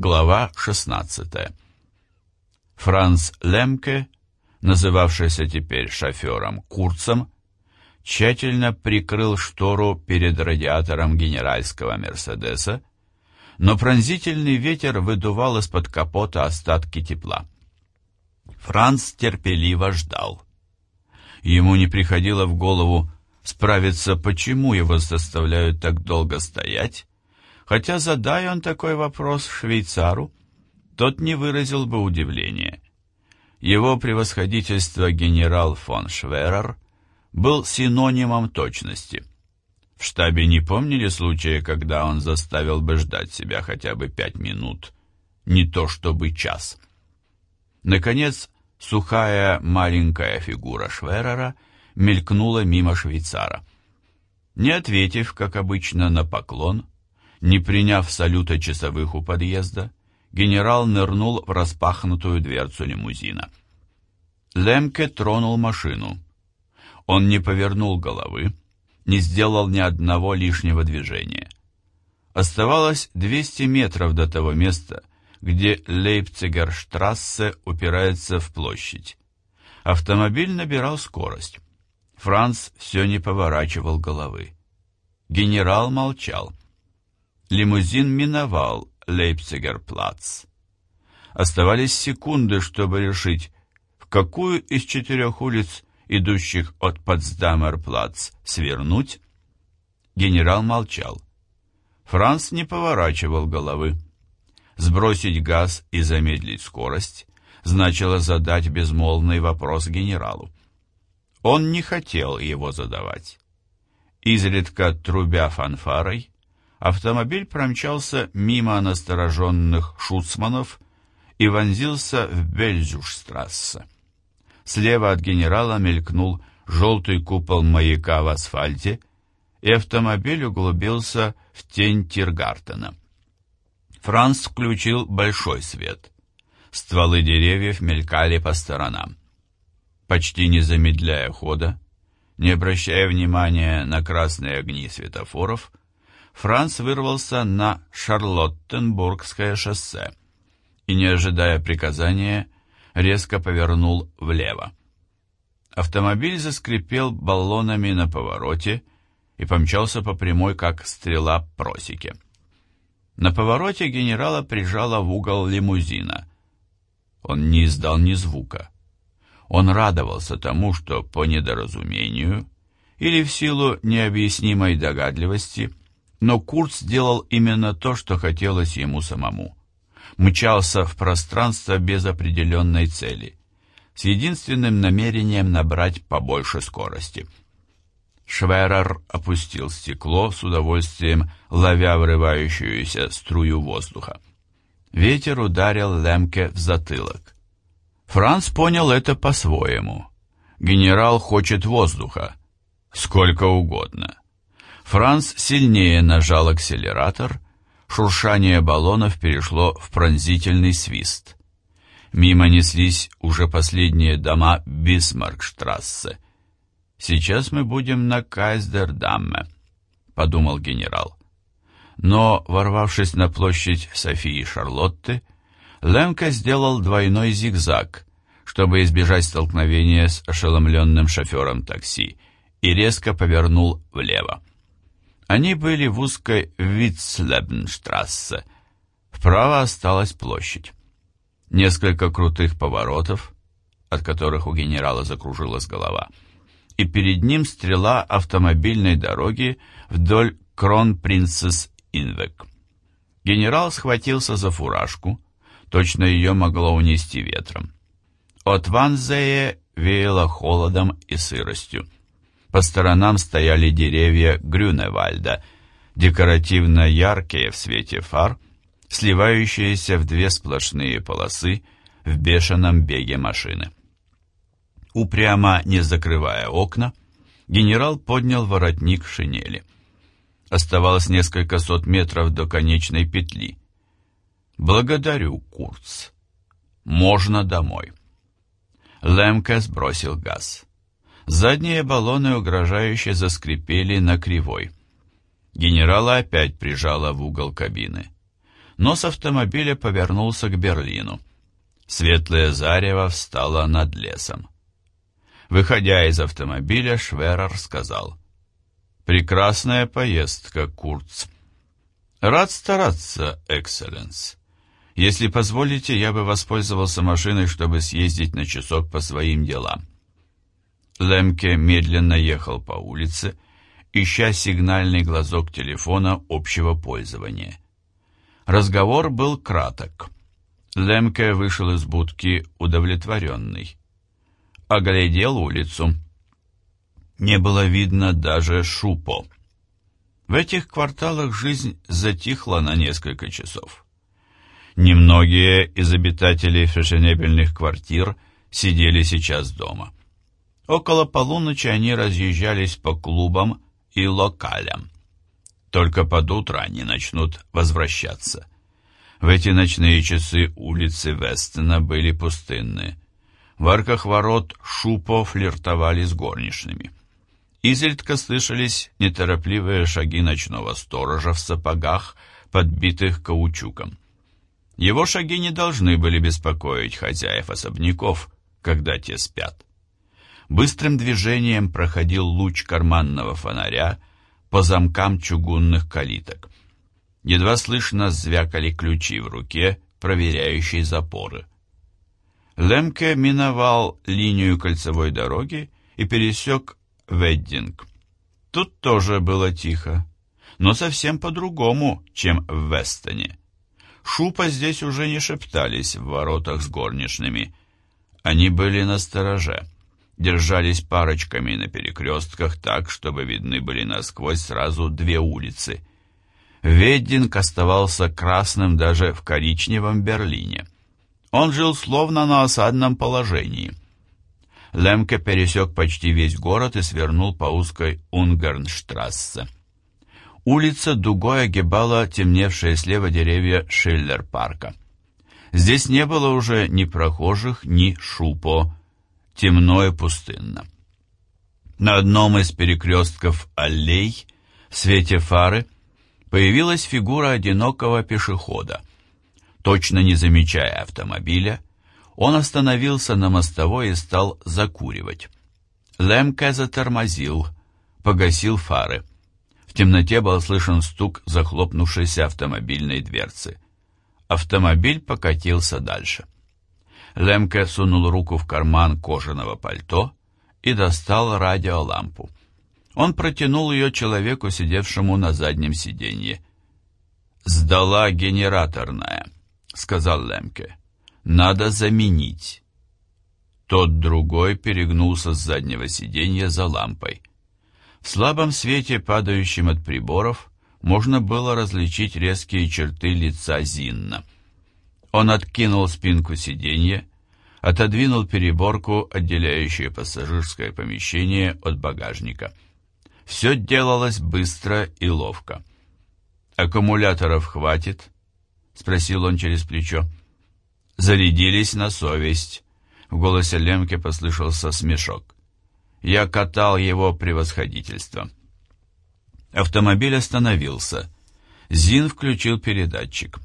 Глава 16. Франц Лемке, называвшийся теперь шофером Курцем, тщательно прикрыл штору перед радиатором генеральского «Мерседеса», но пронзительный ветер выдувал из-под капота остатки тепла. Франц терпеливо ждал. Ему не приходило в голову справиться, почему его заставляют так долго стоять, хотя, задай он такой вопрос швейцару, тот не выразил бы удивления. Его превосходительство генерал фон Шверер был синонимом точности. В штабе не помнили случая, когда он заставил бы ждать себя хотя бы пять минут, не то чтобы час. Наконец, сухая маленькая фигура Шверера мелькнула мимо швейцара. Не ответив, как обычно, на поклон, не приняв салюта часовых у подъезда, генерал нырнул в распахнутую дверцу лимузина. Лемке тронул машину. Он не повернул головы, не сделал ни одного лишнего движения. Оставалось 200 метров до того места, где Лейпцигерштрассе упирается в площадь. Автомобиль набирал скорость. Франц все не поворачивал головы. Генерал молчал. Лимузин миновал Лейпцигерплац. Оставались секунды, чтобы решить, в какую из четырех улиц, идущих от Потсдамерплац, свернуть. Генерал молчал. Франц не поворачивал головы. Сбросить газ и замедлить скорость значило задать безмолвный вопрос генералу. Он не хотел его задавать. Изредка трубя фанфарой, автомобиль промчался мимо настороженных шуцманов и вонзился в Бельзюшстрассе. Слева от генерала мелькнул желтый купол маяка в асфальте, и автомобиль углубился в тень Тиргартена. Франц включил большой свет. Стволы деревьев мелькали по сторонам. Почти не замедляя хода, не обращая внимания на красные огни светофоров, Франц вырвался на Шарлоттенбургское шоссе и, не ожидая приказания, резко повернул влево. Автомобиль заскрипел баллонами на повороте и помчался по прямой, как стрела просеки. На повороте генерала прижало в угол лимузина. Он не издал ни звука. Он радовался тому, что по недоразумению или в силу необъяснимой догадливости, но Курт сделал именно то, что хотелось ему самому. Мчался в пространство без определенной цели, с единственным намерением набрать побольше скорости – Шверер опустил стекло, с удовольствием ловя врывающуюся струю воздуха. Ветер ударил Лемке в затылок. Франц понял это по-своему. Генерал хочет воздуха. Сколько угодно. Франц сильнее нажал акселератор, шуршание баллонов перешло в пронзительный свист. Мимо неслись уже последние дома Бисмаркштрассе, «Сейчас мы будем на Кайсдердамме», — подумал генерал. Но, ворвавшись на площадь Софии Шарлотты, Лемка сделал двойной зигзаг, чтобы избежать столкновения с ошеломленным шофером такси, и резко повернул влево. Они были в узкой Витцлебнштрассе. Вправо осталась площадь. Несколько крутых поворотов, от которых у генерала закружилась голова — и перед ним стрела автомобильной дороги вдоль Кронпринцесс-Инвек. Генерал схватился за фуражку, точно ее могло унести ветром. От Ванзее веяло холодом и сыростью. По сторонам стояли деревья Грюневальда, декоративно яркие в свете фар, сливающиеся в две сплошные полосы в бешеном беге машины. Упрямо не закрывая окна, генерал поднял воротник шинели. Оставалось несколько сот метров до конечной петли. «Благодарю, Курц. Можно домой». Лемке сбросил газ. Задние баллоны угрожающе заскрипели на кривой. Генерала опять прижало в угол кабины. Нос автомобиля повернулся к Берлину. Светлое зарево встало над лесом. Выходя из автомобиля, Шверер сказал, «Прекрасная поездка, Курц». «Рад стараться, экселленс. Если позволите, я бы воспользовался машиной, чтобы съездить на часок по своим делам». Лемке медленно ехал по улице, ища сигнальный глазок телефона общего пользования. Разговор был краток. Лемке вышел из будки удовлетворенный. Оглядел улицу. Не было видно даже шупо. В этих кварталах жизнь затихла на несколько часов. Немногие из обитателей фешенебельных квартир сидели сейчас дома. Около полуночи они разъезжались по клубам и локалям. Только под утро они начнут возвращаться. В эти ночные часы улицы Вестена были пустынны. В арках ворот Шупо флиртовали с горничными. Изредка слышались неторопливые шаги ночного сторожа в сапогах, подбитых каучуком. Его шаги не должны были беспокоить хозяев особняков, когда те спят. Быстрым движением проходил луч карманного фонаря по замкам чугунных калиток. Едва слышно звякали ключи в руке, проверяющие запоры. Лемке миновал линию кольцевой дороги и пересек Веддинг. Тут тоже было тихо, но совсем по-другому, чем в Вестоне. Шупа здесь уже не шептались в воротах с горничными. Они были на стороже, держались парочками на перекрестках так, чтобы видны были насквозь сразу две улицы. Веддинг оставался красным даже в коричневом Берлине. Он жил словно на осадном положении — Лемке пересек почти весь город и свернул по узкой Унгернштрассе. Улица дугой огибала темневшие слева деревья Шиллер-парка. Здесь не было уже ни прохожих, ни шупо, темно и пустынно. На одном из перекрестков аллей в свете фары появилась фигура одинокого пешехода. Точно не замечая автомобиля, он остановился на мостовой и стал закуривать. Лемке затормозил, погасил фары. В темноте был слышен стук захлопнувшейся автомобильной дверцы. Автомобиль покатился дальше. Лемке сунул руку в карман кожаного пальто и достал радиолампу. Он протянул ее человеку, сидевшему на заднем сиденье. «Сдала генераторная», — сказал Лемке. Надо заменить. Тот другой перегнулся с заднего сиденья за лампой. В слабом свете, падающем от приборов, можно было различить резкие черты лица Зинна. Он откинул спинку сиденья, отодвинул переборку, отделяющую пассажирское помещение от багажника. Все делалось быстро и ловко. «Аккумуляторов хватит?» — спросил он через плечо зарядились на совесть. В голосе Лемке послышался смешок. Я катал его превосходительство. Автомобиль остановился. Зин включил передатчик.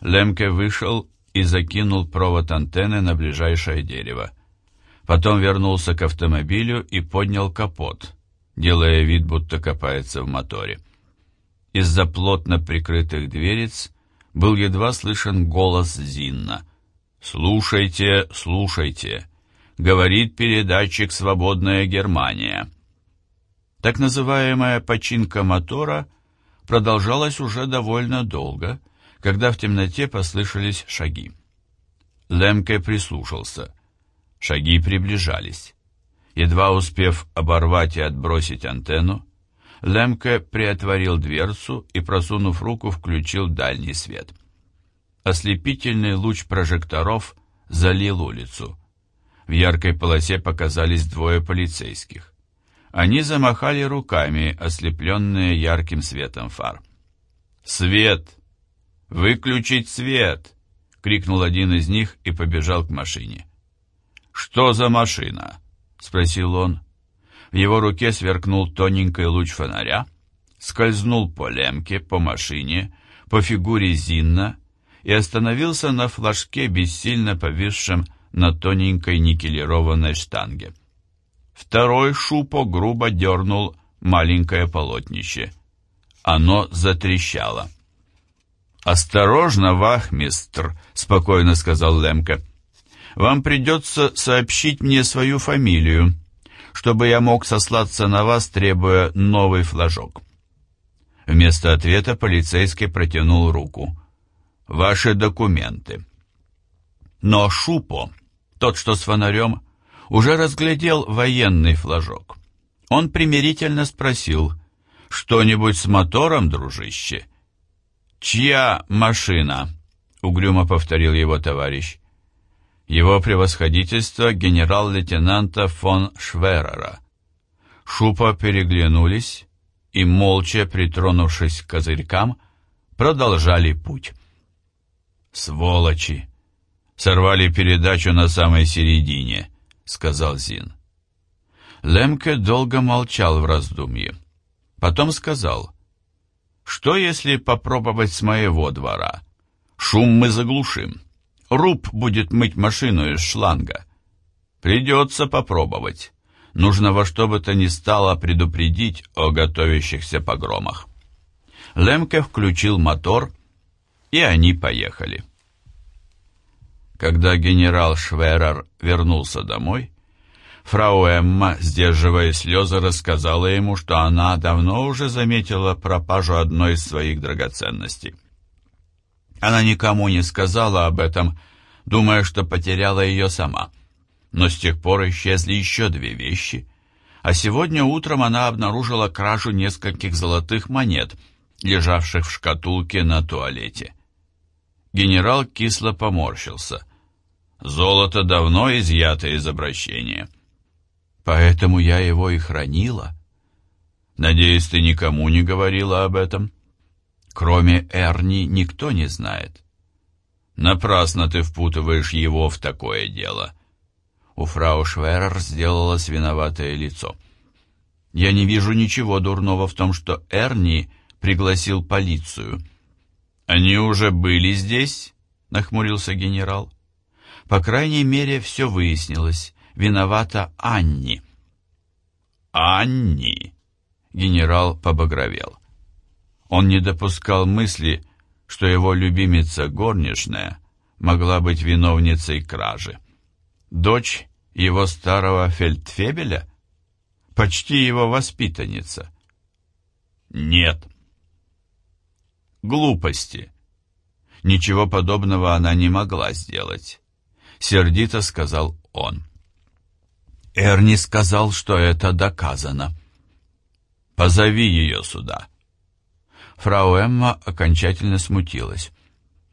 Лемке вышел и закинул провод антенны на ближайшее дерево. Потом вернулся к автомобилю и поднял капот, делая вид, будто копается в моторе. Из-за плотно прикрытых дверец был едва слышен голос Зинна. «Слушайте, слушайте», — говорит передатчик «Свободная Германия». Так называемая починка мотора продолжалась уже довольно долго, когда в темноте послышались шаги. Лемке прислушался. Шаги приближались. Едва успев оборвать и отбросить антенну, Лемке приотворил дверцу и, просунув руку, включил дальний свет. Ослепительный луч прожекторов залил улицу. В яркой полосе показались двое полицейских. Они замахали руками, ослепленные ярким светом фар. «Свет! Выключить свет!» — крикнул один из них и побежал к машине. «Что за машина?» — спросил он. В его руке сверкнул тоненький луч фонаря, скользнул по лемке, по машине, по фигуре Зинна и остановился на флажке, бессильно повисшем на тоненькой никелированной штанге. Второй шупо грубо дернул маленькое полотнище. Оно затрещало. «Осторожно, вахмистр», — спокойно сказал Лемке. «Вам придется сообщить мне свою фамилию, чтобы я мог сослаться на вас, требуя новый флажок». Вместо ответа полицейский протянул руку. «Ваши документы». Но Шупо, тот, что с фонарем, уже разглядел военный флажок. Он примирительно спросил, «Что-нибудь с мотором, дружище?» «Чья машина?» — угрюмо повторил его товарищ. «Его превосходительство генерал-лейтенанта фон Шверера». Шупа переглянулись и, молча притронувшись к козырькам, продолжали путь. «Сволочи!» Сорвали передачу на самой середине, сказал Зин. Лемке долго молчал в раздумье. Потом сказал, что если попробовать с моего двора? Шум мы заглушим. Руб будет мыть машину из шланга. Придется попробовать. Нужно во что бы то ни стало предупредить о готовящихся погромах. Лемке включил мотор, и они поехали. Когда генерал Шверер вернулся домой, фрау Эмма, сдерживая слезы, рассказала ему, что она давно уже заметила пропажу одной из своих драгоценностей. Она никому не сказала об этом, думая, что потеряла ее сама. Но с тех пор исчезли еще две вещи, а сегодня утром она обнаружила кражу нескольких золотых монет, лежавших в шкатулке на туалете. Генерал кисло поморщился. Золото давно изъято из обращения. Поэтому я его и хранила. Надеюсь, ты никому не говорила об этом? Кроме Эрни никто не знает. Напрасно ты впутываешь его в такое дело. У фрау Шверер сделалось виноватое лицо. Я не вижу ничего дурного в том, что Эрни пригласил полицию. Они уже были здесь? Нахмурился генерал. По крайней мере, все выяснилось. Виновата Анни. Анни! Генерал побагровел. Он не допускал мысли, что его любимица горничная могла быть виновницей кражи. Дочь его старого фельдфебеля? Почти его воспитанница. Нет. Глупости. Ничего подобного она не могла сделать. — сердито сказал он. Эрни сказал, что это доказано. «Позови ее сюда». Фрау Эмма окончательно смутилась.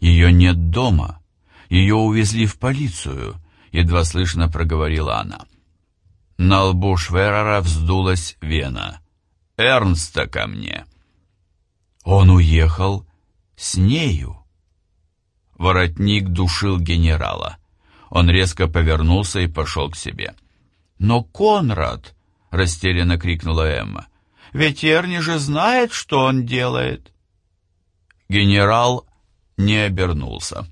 «Ее нет дома. Ее увезли в полицию», — едва слышно проговорила она. На лбу Шверера вздулась вена. «Эрнста ко мне». «Он уехал с нею». Воротник душил генерала. Он резко повернулся и пошел к себе. «Но Конрад!» — растерянно крикнула Эмма. «Ведь Эрни же знает, что он делает!» Генерал не обернулся.